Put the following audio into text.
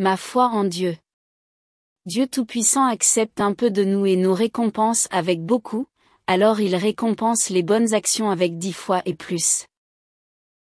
Ma foi en Dieu. Dieu Tout-Puissant accepte un peu de nous et nous récompense avec beaucoup, alors il récompense les bonnes actions avec dix fois et plus.